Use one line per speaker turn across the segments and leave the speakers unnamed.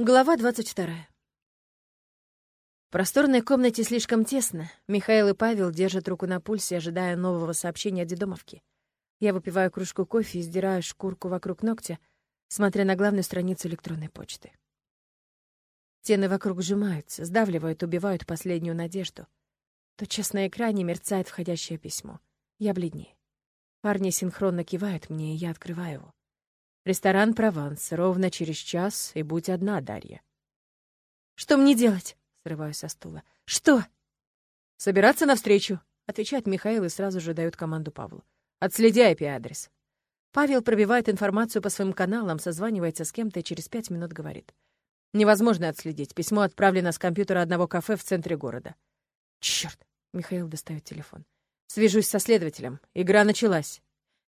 Глава 22. В просторной комнате слишком тесно. Михаил и Павел держат руку на пульсе, ожидая нового сообщения от дедомовки. Я выпиваю кружку кофе и сдираю шкурку вокруг ногтя, смотря на главную страницу электронной почты. Стены вокруг сжимаются, сдавливают, убивают последнюю надежду. Тотчас на экране мерцает входящее письмо. Я бледнее. Парни синхронно кивают мне, и я открываю его. Ресторан «Прованс» ровно через час, и будь одна, Дарья. «Что мне делать?» — срываюсь со стула. «Что?» «Собираться навстречу», — отвечает Михаил и сразу же дает команду Павлу. «Отследи IP-адрес». Павел пробивает информацию по своим каналам, созванивается с кем-то и через пять минут говорит. «Невозможно отследить. Письмо отправлено с компьютера одного кафе в центре города». «Чёрт!» — Михаил достает телефон. «Свяжусь со следователем. Игра началась».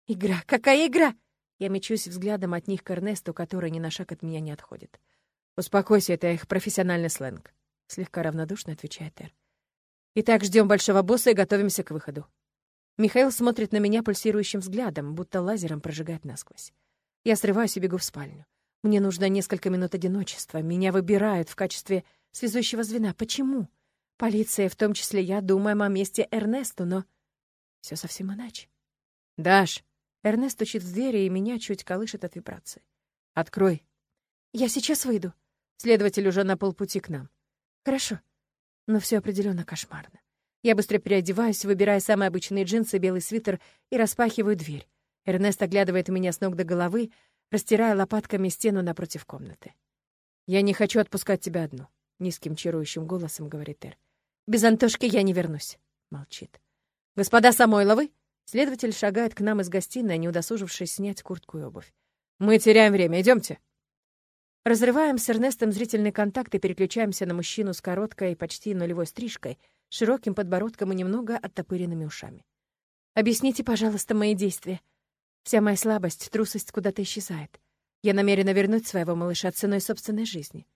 «Игра? Какая игра?» Я мечусь взглядом от них к Эрнесту, который ни на шаг от меня не отходит. «Успокойся, это их профессиональный сленг», — слегка равнодушно отвечает Эр. «Итак, ждем большого босса и готовимся к выходу». Михаил смотрит на меня пульсирующим взглядом, будто лазером прожигает насквозь. Я срываюсь и бегу в спальню. Мне нужно несколько минут одиночества. Меня выбирают в качестве связующего звена. Почему? Полиция, в том числе я, думаем о месте Эрнесту, но... все совсем иначе. «Даш!» Эрнест стучит в двери, и меня чуть колышет от вибрации. «Открой». «Я сейчас выйду». Следователь уже на полпути к нам. «Хорошо». Но все определенно кошмарно. Я быстро переодеваюсь, выбирая самые обычные джинсы, белый свитер и распахиваю дверь. Эрнест оглядывает меня с ног до головы, растирая лопатками стену напротив комнаты. «Я не хочу отпускать тебя одну», — низким чарующим голосом говорит Эр. «Без Антошки я не вернусь», — молчит. «Господа Самойловы?» Следователь шагает к нам из гостиной, не удосужившись снять куртку и обувь. «Мы теряем время, идемте. Разрываем с Эрнестом зрительный контакт и переключаемся на мужчину с короткой, почти нулевой стрижкой, широким подбородком и немного оттопыренными ушами. «Объясните, пожалуйста, мои действия. Вся моя слабость, трусость куда-то исчезает. Я намерена вернуть своего малыша ценой собственной жизни».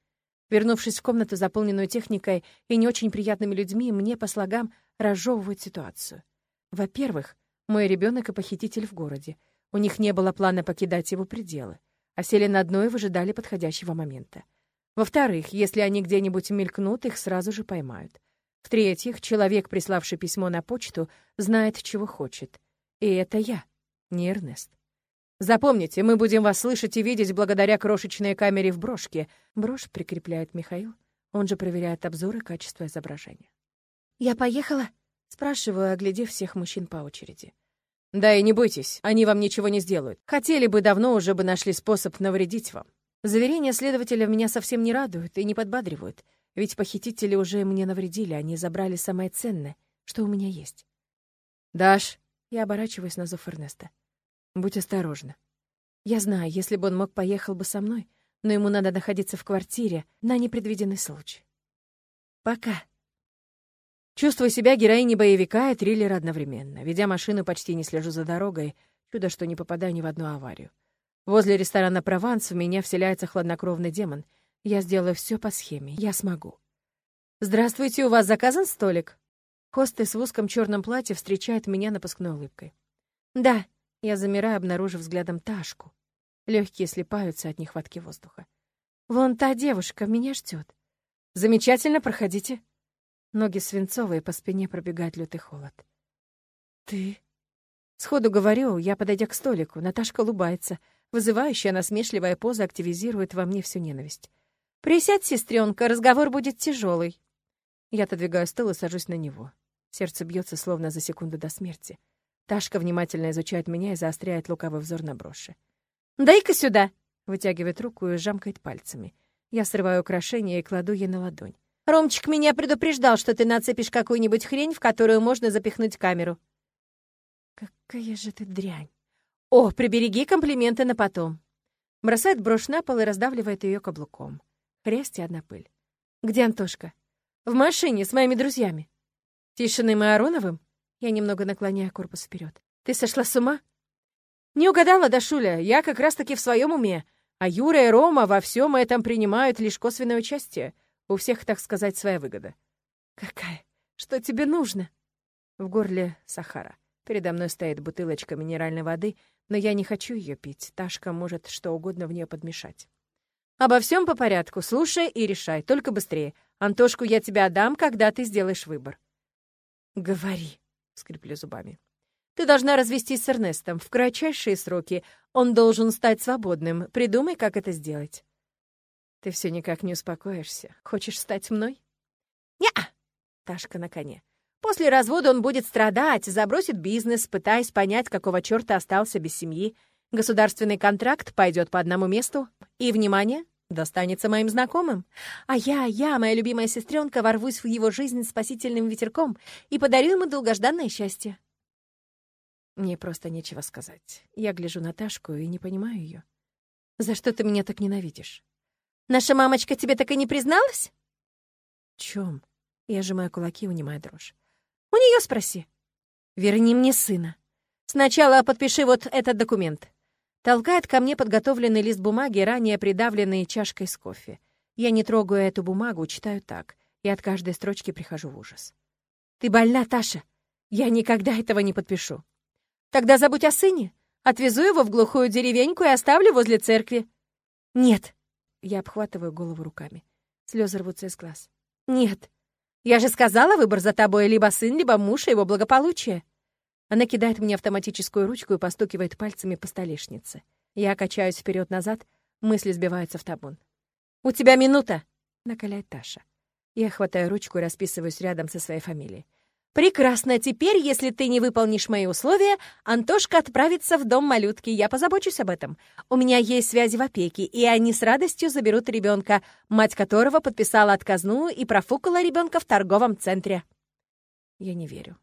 Вернувшись в комнату, заполненную техникой и не очень приятными людьми, мне по слогам разжевывают ситуацию. Во-первых, мой ребенок и похититель в городе. У них не было плана покидать его пределы, а сели на дно и выжидали подходящего момента. Во-вторых, если они где-нибудь мелькнут, их сразу же поймают. В-третьих, человек, приславший письмо на почту, знает, чего хочет. И это я, не Эрнест. Запомните, мы будем вас слышать и видеть благодаря крошечной камере в брошке. Брошь прикрепляет Михаил. Он же проверяет обзоры качества изображения. «Я поехала?» Спрашиваю, оглядев всех мужчин по очереди. «Да и не бойтесь, они вам ничего не сделают. Хотели бы, давно уже бы нашли способ навредить вам». Заверения следователя меня совсем не радуют и не подбадривают, ведь похитители уже мне навредили, они забрали самое ценное, что у меня есть. «Даш», — я оборачиваюсь на зов Эрнеста, — «будь осторожна. Я знаю, если бы он мог, поехал бы со мной, но ему надо находиться в квартире на непредвиденный случай. Пока». Чувствую себя героиней боевика и триллера одновременно. Ведя машину, почти не слежу за дорогой. Чудо, что не попадаю ни в одну аварию. Возле ресторана «Прованс» в меня вселяется хладнокровный демон. Я сделаю все по схеме. Я смогу. «Здравствуйте, у вас заказан столик?» Хостес в узком черном платье встречает меня напускной улыбкой. «Да», — я замираю, обнаружив взглядом Ташку. Легкие слипаются от нехватки воздуха. «Вон та девушка меня ждет. Замечательно, проходите». Ноги свинцовые, по спине пробегает лютый холод. «Ты?» Сходу говорю, я, подойдя к столику, Наташка улыбается. Вызывающая насмешливая поза активизирует во мне всю ненависть. «Присядь, сестренка, разговор будет тяжелый. Я отодвигаю стол и сажусь на него. Сердце бьется словно за секунду до смерти. Ташка внимательно изучает меня и заостряет лукавый взор на броши. «Дай-ка сюда!» — вытягивает руку и жамкает пальцами. Я срываю украшение и кладу ей на ладонь. Ромчик меня предупреждал, что ты нацепишь какую-нибудь хрень, в которую можно запихнуть камеру. Какая же ты дрянь. О, прибереги комплименты на потом. Бросает брошь на пол и раздавливает ее каблуком. Хрест и одна пыль. Где Антошка? В машине с моими друзьями. Тишиным и Ароновым? Я немного наклоняю корпус вперед. Ты сошла с ума? Не угадала, Дашуля, я как раз-таки в своем уме. А Юра и Рома во всем этом принимают лишь косвенное участие. У всех, так сказать, своя выгода. Какая? Что тебе нужно? В горле Сахара. Передо мной стоит бутылочка минеральной воды, но я не хочу ее пить. Ташка может что угодно в нее подмешать. Обо всем по порядку, слушай и решай, только быстрее. Антошку я тебе отдам, когда ты сделаешь выбор. Говори, скреплю зубами. Ты должна развестись с Эрнестом в кратчайшие сроки. Он должен стать свободным. Придумай, как это сделать. Ты все никак не успокоишься. Хочешь стать мной? Не-а! Ташка на коне. После развода он будет страдать, забросит бизнес, пытаясь понять, какого черта остался без семьи. Государственный контракт пойдет по одному месту. И, внимание, достанется моим знакомым. А я, я, моя любимая сестренка, ворвусь в его жизнь спасительным ветерком и подарю ему долгожданное счастье. Мне просто нечего сказать. Я гляжу на Ташку и не понимаю ее. За что ты меня так ненавидишь? Наша мамочка тебе так и не призналась? В чем? Я сжимаю кулаки, унимая дрожь. У нее спроси. Верни мне сына. Сначала подпиши вот этот документ. Толкает ко мне подготовленный лист бумаги, ранее придавленный чашкой с кофе. Я не трогаю эту бумагу, читаю так, и от каждой строчки прихожу в ужас. «Ты больна, Таша! Я никогда этого не подпишу!» «Тогда забудь о сыне. Отвезу его в глухую деревеньку и оставлю возле церкви». «Нет!» Я обхватываю голову руками. Слезы рвутся из глаз. «Нет! Я же сказала, выбор за тобой, либо сын, либо муж и его благополучие!» Она кидает мне автоматическую ручку и постукивает пальцами по столешнице. Я качаюсь вперед назад мысли сбиваются в табун. «У тебя минута!» — накаляет Таша. Я хватаю ручку и расписываюсь рядом со своей фамилией. «Прекрасно! Теперь, если ты не выполнишь мои условия, Антошка отправится в дом малютки. Я позабочусь об этом. У меня есть связи в опеке, и они с радостью заберут ребенка, мать которого подписала отказную и профукала ребенка в торговом центре». Я не верю.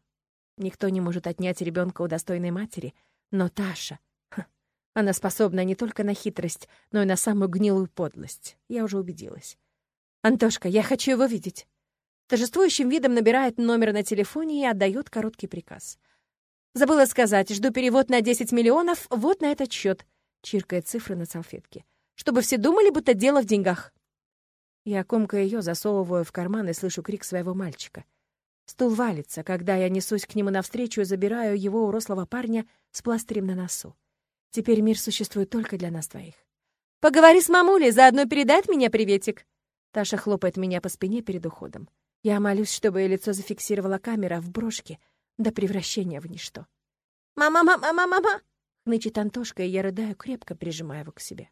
Никто не может отнять ребенка у достойной матери. Но Таша... Ха, она способна не только на хитрость, но и на самую гнилую подлость. Я уже убедилась. «Антошка, я хочу его видеть». Торжествующим видом набирает номер на телефоне и отдает короткий приказ. «Забыла сказать, жду перевод на 10 миллионов вот на этот счет», чиркает цифры на салфетке. «Чтобы все думали, будто дело в деньгах». Я комкаю ее, засовываю в карман и слышу крик своего мальчика. Стул валится, когда я несусь к нему навстречу и забираю его у рослого парня с пластырем на носу. Теперь мир существует только для нас двоих. «Поговори с мамулей, заодно передать меня приветик!» Таша хлопает меня по спине перед уходом. Я молюсь, чтобы ее лицо зафиксировала камера в брошке до превращения в ничто. «Мама, мама, мама, мама!» — хнычет Антошка, и я рыдаю, крепко прижимая его к себе.